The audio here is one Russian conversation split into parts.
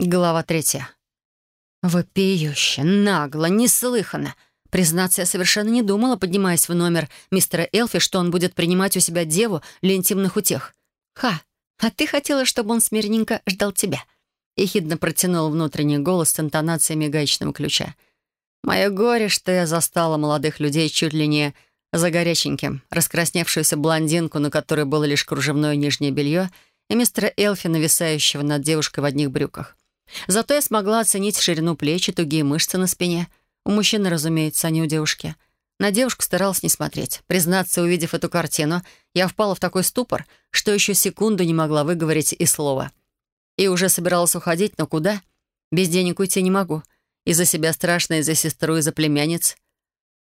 Глава третья. Вопиюще, нагло, неслыханно. Признаться, я совершенно не думала, поднимаясь в номер мистера Элфи, что он будет принимать у себя деву для интимных утех. «Ха, а ты хотела, чтобы он смирненько ждал тебя?» Ехидно протянул внутренний голос с интонацией гаечного ключа. «Мое горе, что я застала молодых людей чуть ли не за горяченьким, раскрасневшуюся блондинку, на которой было лишь кружевное нижнее белье, и мистера Элфи, нависающего над девушкой в одних брюках. Зато я смогла оценить ширину плеч и тугие мышцы на спине. У мужчины, разумеется, а не у девушки. На девушку старалась не смотреть. Признаться, увидев эту картину, я впала в такой ступор, что еще секунду не могла выговорить и слова. И уже собиралась уходить, но куда? Без денег уйти не могу. Из-за себя страшно, из-за сестру, из-за племянниц.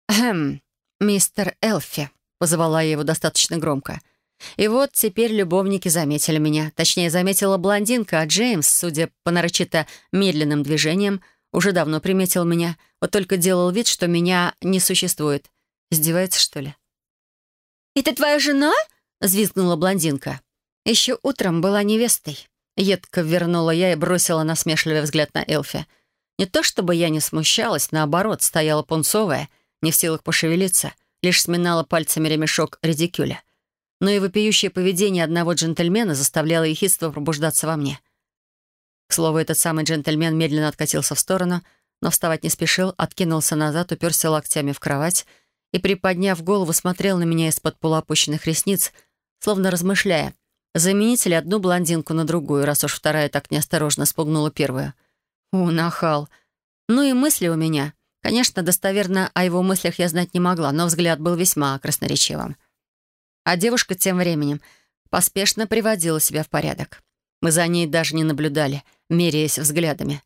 «Хм, мистер Элфи», — позвала я его достаточно громко — и вот теперь любовники заметили меня. Точнее, заметила блондинка, а Джеймс, судя по нарочито медленным движениям, уже давно приметил меня, вот только делал вид, что меня не существует. Издевается, что ли? «Это твоя жена?» — взвизгнула блондинка. Еще утром была невестой. Едко вернула я и бросила насмешливый взгляд на Элфи. Не то чтобы я не смущалась, наоборот, стояла пунцовая, не в силах пошевелиться, лишь сминала пальцами ремешок редикюля но и вопиющее поведение одного джентльмена заставляло ехидство пробуждаться во мне. К слову, этот самый джентльмен медленно откатился в сторону, но вставать не спешил, откинулся назад, уперся локтями в кровать и, приподняв голову, смотрел на меня из-под полуопущенных ресниц, словно размышляя, заменить ли одну блондинку на другую, раз уж вторая так неосторожно спугнула первую. У, нахал. Ну и мысли у меня. Конечно, достоверно о его мыслях я знать не могла, но взгляд был весьма красноречивым. А девушка тем временем поспешно приводила себя в порядок. Мы за ней даже не наблюдали, меряясь взглядами.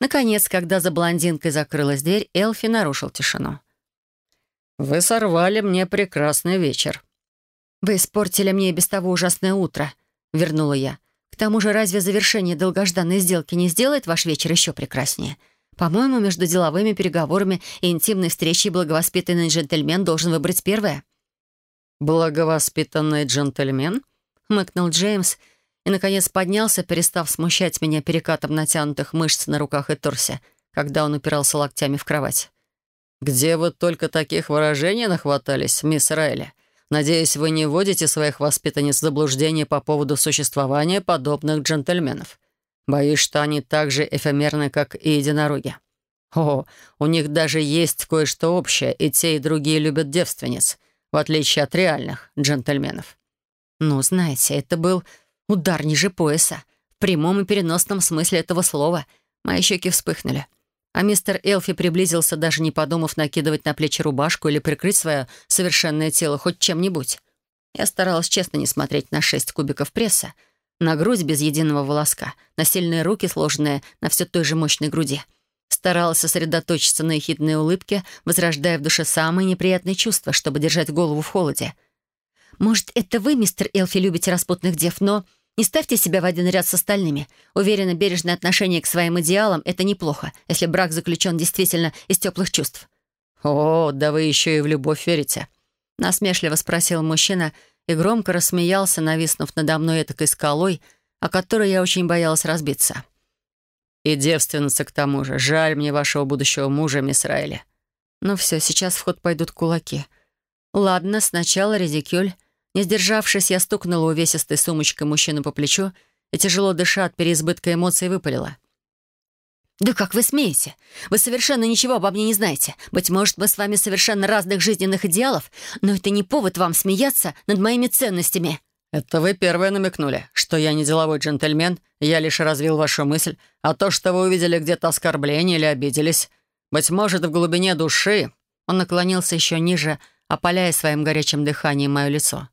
Наконец, когда за блондинкой закрылась дверь, Элфи нарушил тишину. «Вы сорвали мне прекрасный вечер». «Вы испортили мне и без того ужасное утро», — вернула я. «К тому же разве завершение долгожданной сделки не сделает ваш вечер еще прекраснее? По-моему, между деловыми переговорами и интимной встречей благовоспитанный джентльмен должен выбрать первое». «Благовоспитанный джентльмен?» — хмыкнул Джеймс и, наконец, поднялся, перестав смущать меня перекатом натянутых мышц на руках и торсе, когда он упирался локтями в кровать. «Где вы только таких выражений нахватались, мисс Райли? Надеюсь, вы не вводите своих воспитанниц в заблуждение по поводу существования подобных джентльменов. Боюсь, что они так же эфемерны, как и единороги. О, у них даже есть кое-что общее, и те, и другие любят девственниц» в отличие от реальных джентльменов. Ну, знаете, это был удар ниже пояса. В прямом и переносном смысле этого слова. Мои щеки вспыхнули. А мистер Элфи приблизился, даже не подумав накидывать на плечи рубашку или прикрыть свое совершенное тело хоть чем-нибудь. Я старалась честно не смотреть на шесть кубиков пресса, на грудь без единого волоска, на сильные руки, сложенные на все той же мощной груди — Старалась сосредоточиться на ехидной улыбке, возрождая в душе самые неприятные чувства, чтобы держать голову в холоде. «Может, это вы, мистер Элфи, любите распутных дев, но не ставьте себя в один ряд с остальными. Уверена, бережное отношение к своим идеалам — это неплохо, если брак заключен действительно из теплых чувств». «О, да вы еще и в любовь верите», — насмешливо спросил мужчина и громко рассмеялся, нависнув надо мной этакой скалой, о которой я очень боялась разбиться. И девственница к тому же. Жаль мне вашего будущего мужа, мисс Райли. Ну все, сейчас в ход пойдут кулаки. Ладно, сначала редикюль. Не сдержавшись, я стукнула увесистой сумочкой мужчину по плечу и, тяжело дыша от переизбытка эмоций, выпалила. «Да как вы смеете? Вы совершенно ничего обо мне не знаете. Быть может, мы с вами совершенно разных жизненных идеалов, но это не повод вам смеяться над моими ценностями». «Это вы первые намекнули, что я не деловой джентльмен, я лишь развил вашу мысль, а то, что вы увидели где-то оскорбление или обиделись, быть может, в глубине души...» Он наклонился еще ниже, опаляя своим горячим дыханием мое лицо.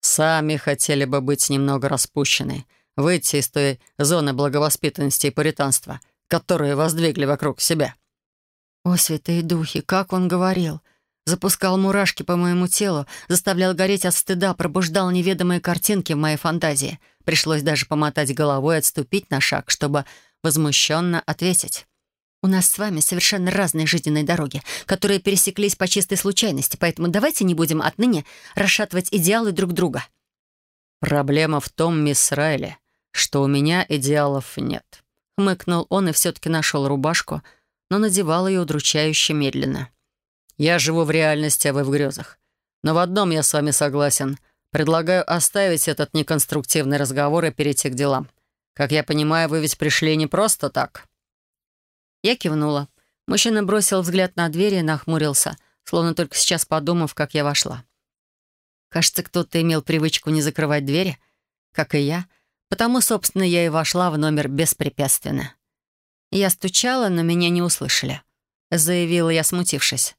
«Сами хотели бы быть немного распущены, выйти из той зоны благовоспитанности и пуританства, которые воздвигли вокруг себя». «О, святые духи, как он говорил!» Запускал мурашки по моему телу, заставлял гореть от стыда, пробуждал неведомые картинки в моей фантазии. Пришлось даже помотать головой и отступить на шаг, чтобы возмущенно ответить. «У нас с вами совершенно разные жизненные дороги, которые пересеклись по чистой случайности, поэтому давайте не будем отныне расшатывать идеалы друг друга». «Проблема в том, мисс Райли, что у меня идеалов нет», — Хмыкнул он и все-таки нашел рубашку, но надевал ее удручающе медленно. «Я живу в реальности, а вы в грезах. Но в одном я с вами согласен. Предлагаю оставить этот неконструктивный разговор и перейти к делам. Как я понимаю, вы ведь пришли не просто так». Я кивнула. Мужчина бросил взгляд на дверь и нахмурился, словно только сейчас подумав, как я вошла. Кажется, кто-то имел привычку не закрывать двери, как и я, потому, собственно, я и вошла в номер беспрепятственно. Я стучала, но меня не услышали. Заявила я, смутившись.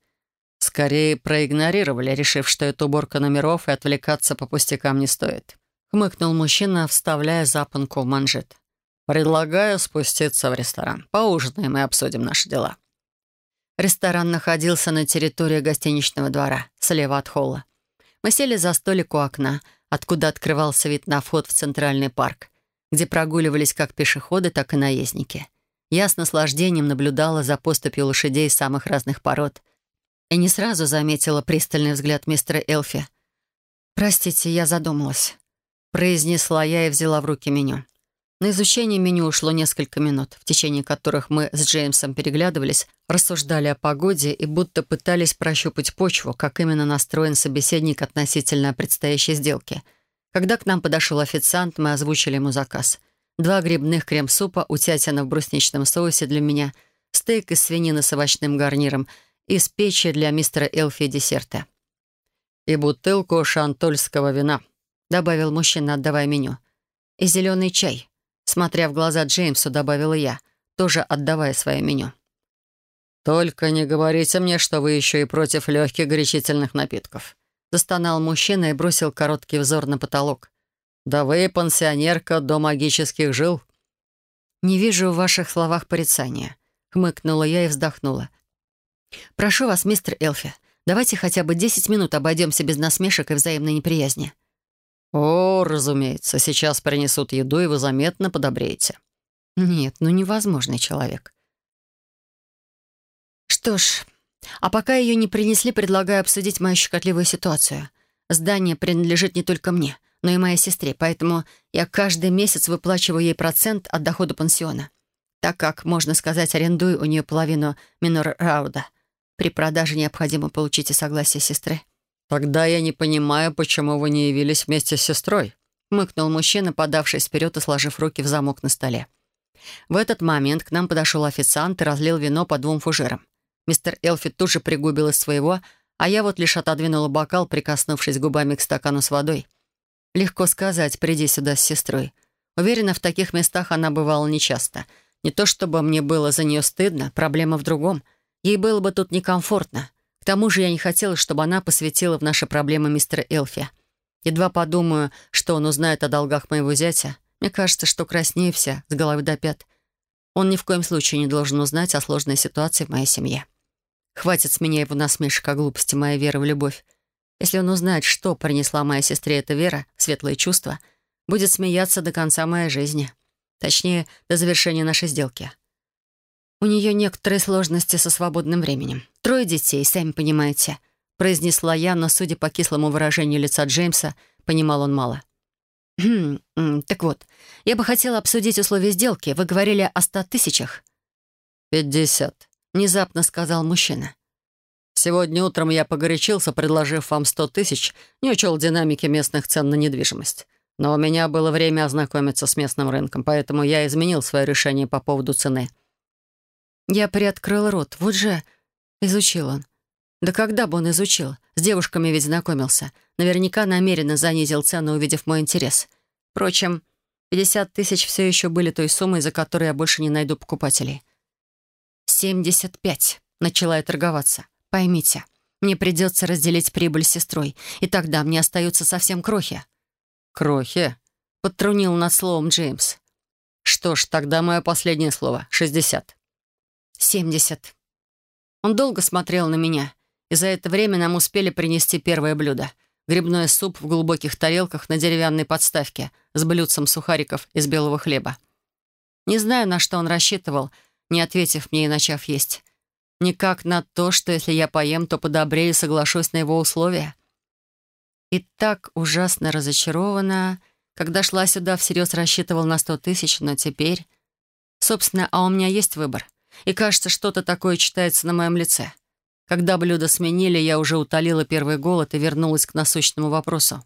«Скорее проигнорировали, решив, что это уборка номеров, и отвлекаться по пустякам не стоит», — хмыкнул мужчина, вставляя запонку в манжет. «Предлагаю спуститься в ресторан. Поужинаем и обсудим наши дела». Ресторан находился на территории гостиничного двора, слева от холла. Мы сели за столик у окна, откуда открывался вид на вход в Центральный парк, где прогуливались как пешеходы, так и наездники. Я с наслаждением наблюдала за поступью лошадей самых разных пород и не сразу заметила пристальный взгляд мистера Элфи. «Простите, я задумалась», — произнесла я и взяла в руки меню. На изучение меню ушло несколько минут, в течение которых мы с Джеймсом переглядывались, рассуждали о погоде и будто пытались прощупать почву, как именно настроен собеседник относительно предстоящей сделки. Когда к нам подошел официант, мы озвучили ему заказ. Два грибных крем-супа, утятина в брусничном соусе для меня, стейк из свинины с овощным гарниром и с печи для мистера Элфи десерта. «И бутылку шантольского вина», — добавил мужчина, отдавая меню. «И зеленый чай», Смотря в глаза Джеймсу, добавила я, тоже отдавая свое меню. «Только не говорите мне, что вы еще и против легких горячительных напитков», застонал мужчина и бросил короткий взор на потолок. «Да вы пансионерка до магических жил». «Не вижу в ваших словах порицания», — хмыкнула я и вздохнула. «Прошу вас, мистер Элфи, давайте хотя бы десять минут обойдемся без насмешек и взаимной неприязни». «О, разумеется, сейчас принесут еду, и вы заметно подобреете». «Нет, ну невозможный человек». «Что ж, а пока ее не принесли, предлагаю обсудить мою щекотливую ситуацию. Здание принадлежит не только мне, но и моей сестре, поэтому я каждый месяц выплачиваю ей процент от дохода пансиона, так как, можно сказать, арендую у нее половину минор рауда. При продаже необходимо получить и согласие сестры». «Тогда я не понимаю, почему вы не явились вместе с сестрой», мыкнул мужчина, подавшись вперед и сложив руки в замок на столе. В этот момент к нам подошел официант и разлил вино по двум фужерам. Мистер Элфи тут же пригубил из своего, а я вот лишь отодвинула бокал, прикоснувшись губами к стакану с водой. Легко сказать, приди сюда с сестрой. Уверена, в таких местах она бывала нечасто. Не то чтобы мне было за нее стыдно, проблема в другом. Ей было бы тут некомфортно. К тому же я не хотела, чтобы она посвятила в наши проблемы мистера Элфи. Едва подумаю, что он узнает о долгах моего зятя, мне кажется, что краснее вся, с головы до пят. Он ни в коем случае не должен узнать о сложной ситуации в моей семье. Хватит с меня его насмешек о глупости моей веры в любовь. Если он узнает, что принесла моей сестре эта вера, светлые чувства, будет смеяться до конца моей жизни. Точнее, до завершения нашей сделки. У нее некоторые сложности со свободным временем. Трое детей, сами понимаете», — произнесла я, но, судя по кислому выражению лица Джеймса, понимал он мало. «Хм, так вот, я бы хотела обсудить условия сделки. Вы говорили о ста тысячах». «Пятьдесят», — внезапно сказал мужчина. «Сегодня утром я погорячился, предложив вам сто тысяч, не учел динамики местных цен на недвижимость. Но у меня было время ознакомиться с местным рынком, поэтому я изменил свое решение по поводу цены». Я приоткрыл рот. Вот же изучил он. Да когда бы он изучил? С девушками ведь знакомился. Наверняка намеренно занизил цену, увидев мой интерес. Впрочем, 50 тысяч все еще были той суммой, за которую я больше не найду покупателей. «Семьдесят пять», — начала я торговаться. «Поймите, мне придется разделить прибыль с сестрой, и тогда мне остаются совсем крохи». «Крохи?» — подтрунил над словом Джеймс. «Что ж, тогда мое последнее слово — шестьдесят». «Семьдесят». Он долго смотрел на меня, и за это время нам успели принести первое блюдо — грибной суп в глубоких тарелках на деревянной подставке с блюдцем сухариков из белого хлеба. Не знаю, на что он рассчитывал, не ответив мне и начав есть. Никак на то, что если я поем, то подобрею и соглашусь на его условия. И так ужасно разочарована. Когда шла сюда, всерьез рассчитывал на сто тысяч, но теперь... Собственно, а у меня есть выбор. И кажется, что-то такое читается на моем лице. Когда блюда сменили, я уже утолила первый голод и вернулась к насущному вопросу.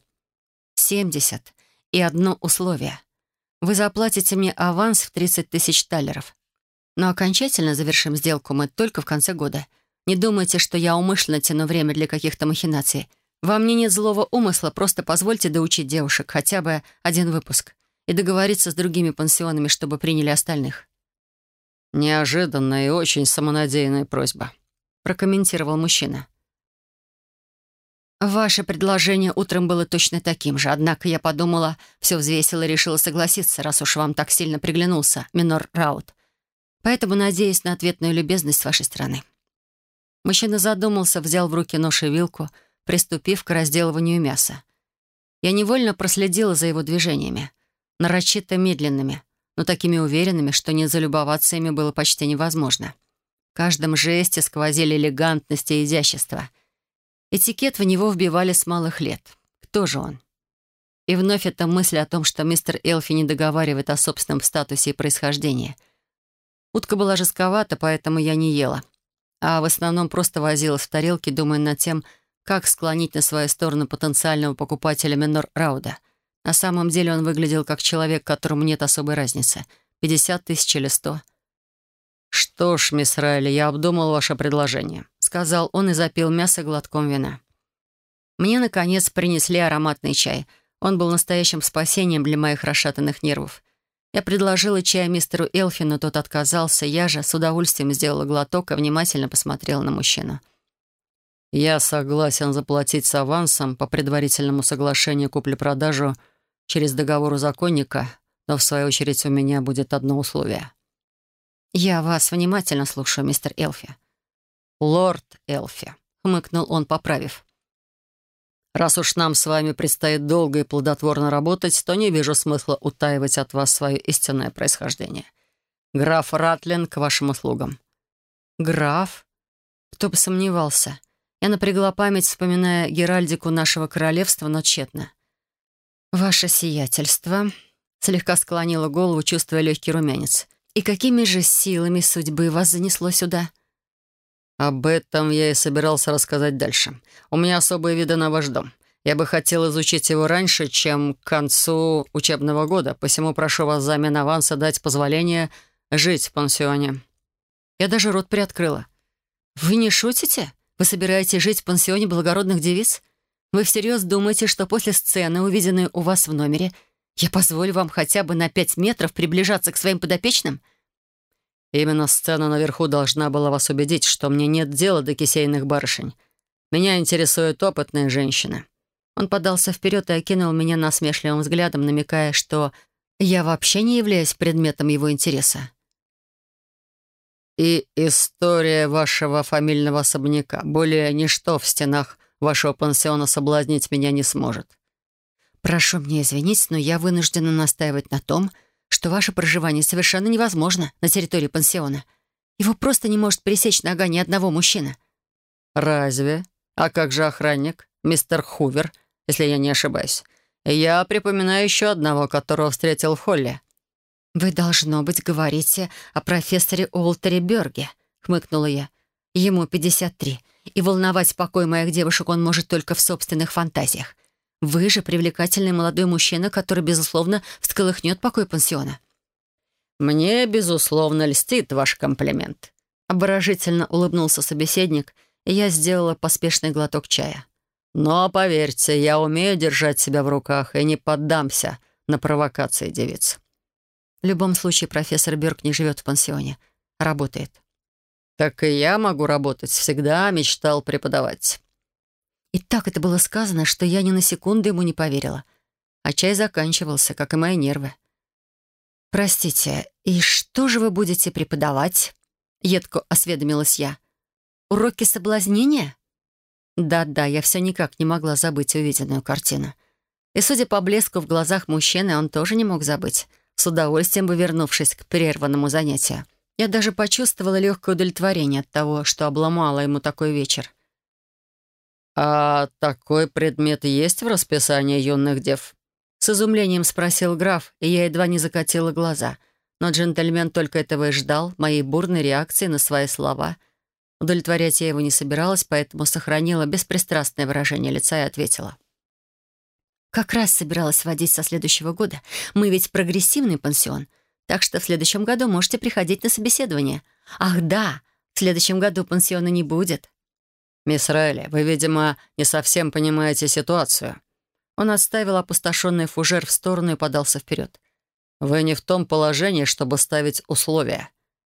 «Семьдесят. И одно условие. Вы заплатите мне аванс в 30 тысяч талеров. Но окончательно завершим сделку мы только в конце года. Не думайте, что я умышленно тяну время для каких-то махинаций. Во мне нет злого умысла, просто позвольте доучить девушек хотя бы один выпуск и договориться с другими пансионами, чтобы приняли остальных». «Неожиданная и очень самонадеянная просьба», — прокомментировал мужчина. «Ваше предложение утром было точно таким же, однако я подумала, все взвесила и решила согласиться, раз уж вам так сильно приглянулся, Минор Раут. Поэтому надеюсь на ответную любезность с вашей стороны». Мужчина задумался, взял в руки нож и вилку, приступив к разделыванию мяса. Я невольно проследила за его движениями, нарочито медленными, но такими уверенными, что не залюбоваться ими было почти невозможно. В каждом жесте сквозили элегантность и изящество. Этикет в него вбивали с малых лет. Кто же он? И вновь эта мысль о том, что мистер Элфи не договаривает о собственном статусе и происхождении. Утка была жестковата, поэтому я не ела — а в основном просто возилась в тарелке, думая над тем, как склонить на свою сторону потенциального покупателя Минор Рауда. На самом деле он выглядел как человек, которому нет особой разницы. 50 тысяч или 100. «Что ж, мисс Райли, я обдумал ваше предложение», — сказал он и запил мясо глотком вина. Мне, наконец, принесли ароматный чай. Он был настоящим спасением для моих расшатанных нервов. Я предложила чай мистеру Элфи, но тот отказался. Я же с удовольствием сделала глоток и внимательно посмотрела на мужчину. «Я согласен заплатить с авансом по предварительному соглашению купли-продажу через договор у законника, но в свою очередь у меня будет одно условие». «Я вас внимательно слушаю, мистер Элфи». «Лорд Элфи», — хмыкнул он, поправив. Раз уж нам с вами предстоит долго и плодотворно работать, то не вижу смысла утаивать от вас свое истинное происхождение. Граф Ратлин к вашим услугам». «Граф? Кто бы сомневался?» Я напрягла память, вспоминая Геральдику нашего королевства, но тщетно. «Ваше сиятельство», — слегка склонила голову, чувствуя легкий румянец. «И какими же силами судьбы вас занесло сюда?» «Об этом я и собирался рассказать дальше. У меня особые виды на ваш дом. Я бы хотел изучить его раньше, чем к концу учебного года, посему прошу вас взамен аванса дать позволение жить в пансионе». Я даже рот приоткрыла. «Вы не шутите? Вы собираетесь жить в пансионе благородных девиц? Вы всерьез думаете, что после сцены, увиденной у вас в номере, я позволю вам хотя бы на пять метров приближаться к своим подопечным?» Именно сцена наверху должна была вас убедить, что мне нет дела до кисейных барышень. Меня интересуют опытные женщины». Он подался вперед и окинул меня насмешливым взглядом, намекая, что я вообще не являюсь предметом его интереса. «И история вашего фамильного особняка. Более ничто в стенах вашего пансиона соблазнить меня не сможет». «Прошу меня извинить, но я вынуждена настаивать на том, что ваше проживание совершенно невозможно на территории пансиона. Его просто не может пересечь нога ни одного мужчины». «Разве? А как же охранник? Мистер Хувер, если я не ошибаюсь. Я припоминаю еще одного, которого встретил в холле». «Вы, должно быть, говорите о профессоре Уолтере Берге», — хмыкнула я. «Ему 53, и волновать покой моих девушек он может только в собственных фантазиях. Вы же привлекательный молодой мужчина, который, безусловно, всколыхнет покой пансиона». «Мне, безусловно, льстит ваш комплимент», — обворожительно улыбнулся собеседник, и я сделала поспешный глоток чая. «Но, поверьте, я умею держать себя в руках и не поддамся на провокации девиц». В любом случае, профессор Бёрк не живет в пансионе, а работает. «Так и я могу работать. Всегда мечтал преподавать». И так это было сказано, что я ни на секунду ему не поверила. А чай заканчивался, как и мои нервы. «Простите, и что же вы будете преподавать?» Едко осведомилась я. «Уроки соблазнения?» Да-да, я все никак не могла забыть увиденную картину. И, судя по блеску в глазах мужчины, он тоже не мог забыть, с удовольствием бы вернувшись к прерванному занятию. Я даже почувствовала легкое удовлетворение от того, что обломала ему такой вечер. «А такой предмет есть в расписании юных дев?» С изумлением спросил граф, и я едва не закатила глаза. Но джентльмен только этого и ждал, моей бурной реакции на свои слова. Удовлетворять я его не собиралась, поэтому сохранила беспристрастное выражение лица и ответила. «Как раз собиралась водить со следующего года. Мы ведь прогрессивный пансион, так что в следующем году можете приходить на собеседование. Ах да, в следующем году пансиона не будет». «Мисс Райли, вы, видимо, не совсем понимаете ситуацию». Он отставил опустошенный фужер в сторону и подался вперед. «Вы не в том положении, чтобы ставить условия.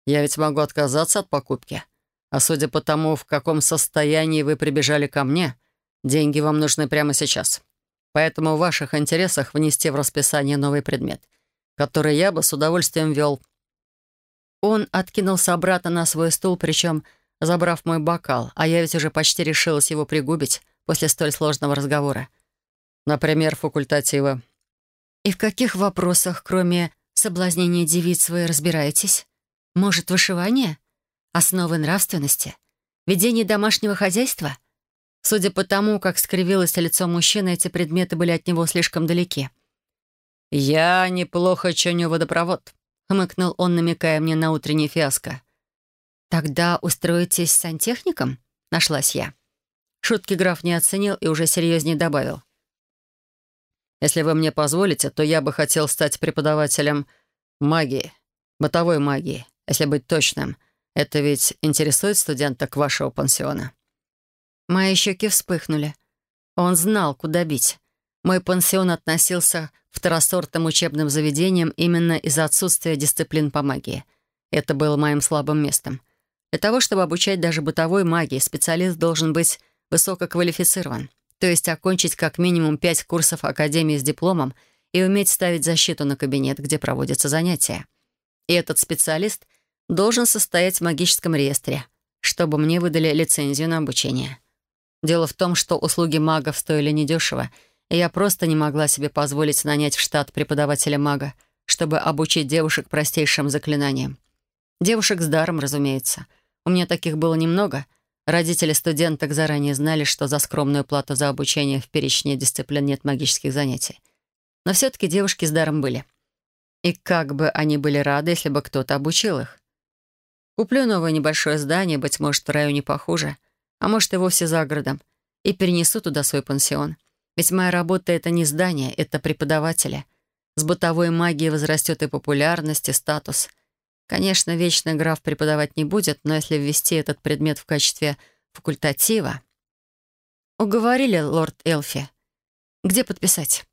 Я ведь могу отказаться от покупки. А судя по тому, в каком состоянии вы прибежали ко мне, деньги вам нужны прямо сейчас. Поэтому в ваших интересах внести в расписание новый предмет, который я бы с удовольствием вел». Он откинулся обратно на свой стул, причем забрав мой бокал, а я ведь уже почти решилась его пригубить после столь сложного разговора. Например, факультативы. «И в каких вопросах, кроме соблазнения девиц, вы разбираетесь? Может, вышивание? Основы нравственности? Ведение домашнего хозяйства?» Судя по тому, как скривилось лицо мужчины, эти предметы были от него слишком далеки. «Я неплохо чиню водопровод», — хмыкнул он, намекая мне на утренний фиаско. «Тогда устроитесь сантехником?» — нашлась я. Шутки граф не оценил и уже серьезнее добавил. «Если вы мне позволите, то я бы хотел стать преподавателем магии, бытовой магии, если быть точным. Это ведь интересует студенток вашего пансиона?» Мои щеки вспыхнули. Он знал, куда бить. Мой пансион относился второсортным учебным заведениям именно из-за отсутствия дисциплин по магии. Это было моим слабым местом — для того, чтобы обучать даже бытовой магии, специалист должен быть высококвалифицирован, то есть окончить как минимум пять курсов Академии с дипломом и уметь ставить защиту на кабинет, где проводятся занятия. И этот специалист должен состоять в магическом реестре, чтобы мне выдали лицензию на обучение. Дело в том, что услуги магов стоили недешево, я просто не могла себе позволить нанять в штат преподавателя мага, чтобы обучить девушек простейшим заклинаниям. Девушек с даром, разумеется — у меня таких было немного. Родители студенток заранее знали, что за скромную плату за обучение в перечне дисциплин нет магических занятий. Но все-таки девушки с даром были. И как бы они были рады, если бы кто-то обучил их. Куплю новое небольшое здание, быть может, в районе похуже, а может, и вовсе за городом, и перенесу туда свой пансион. Ведь моя работа — это не здание, это преподаватели. С бытовой магией возрастет и популярность, и статус — Конечно, вечно граф преподавать не будет, но если ввести этот предмет в качестве факультатива... Уговорили, лорд Элфи. Где подписать?